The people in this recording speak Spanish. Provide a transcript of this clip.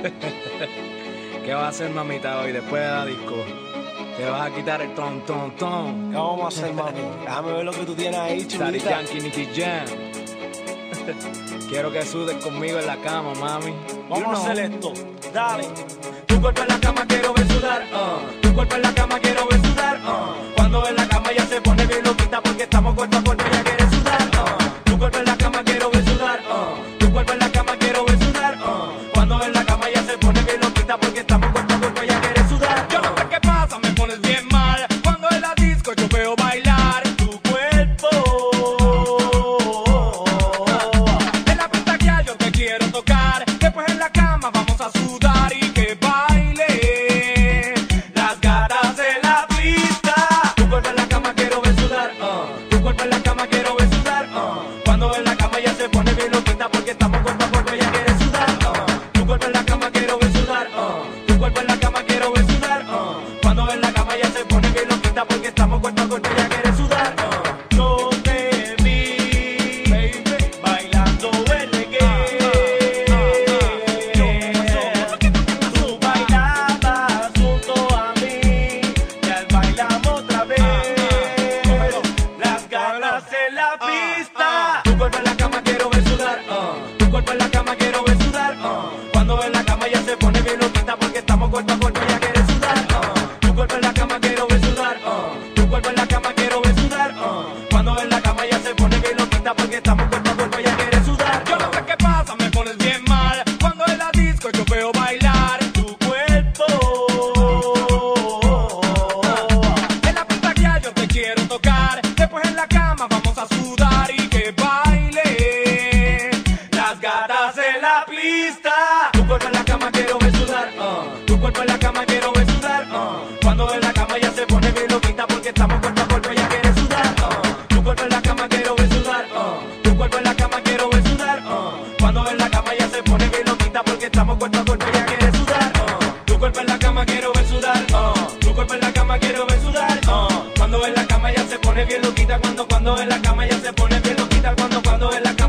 ¿Qué vas a hacer, mamita, hoy después de la disco? Te vas a quitar el ton, ton, ton. ¿Qué vamos a hacer, mami? Déjame ver lo que tú tienes ahí, chulita. Yankee, Nicky Jam. Quiero que sudes conmigo en la cama, mami. Vamos a hacer esto. Dale. Tu cuerpo en la cama quiero ver sudar. Uh. Tu cuerpo en la cama quiero ver sudar. Uh. Cuando en la cama ya se pone bien loquita porque estamos cuerpo a cuerpo. cuerpo a cuerpo ya quiere sudar. Oh. Tu cuerpo en la cama quiero ver sudar. Oh. Tu cuerpo en la cama quiero ver sudar. Oh. Cuando en la cama ya se pone bien loquita porque estamos cuerpo a cuerpo ya quiere sudar. Yo no sé qué pasa, me pones bien mal. Cuando en la disco yo veo bailar. Estamos cuerpo a cuerpo, ya quiere sudar. Uh. Tu cuerpo en la cama quiero ver sudar. Uh. Tu cuerpo en la cama quiero ver sudar. Uh. Cuando en la cama ya se pone bien loquita. Cuando, cuando en la cama ya se pone bien loquita. Cuando, cuando en la cama.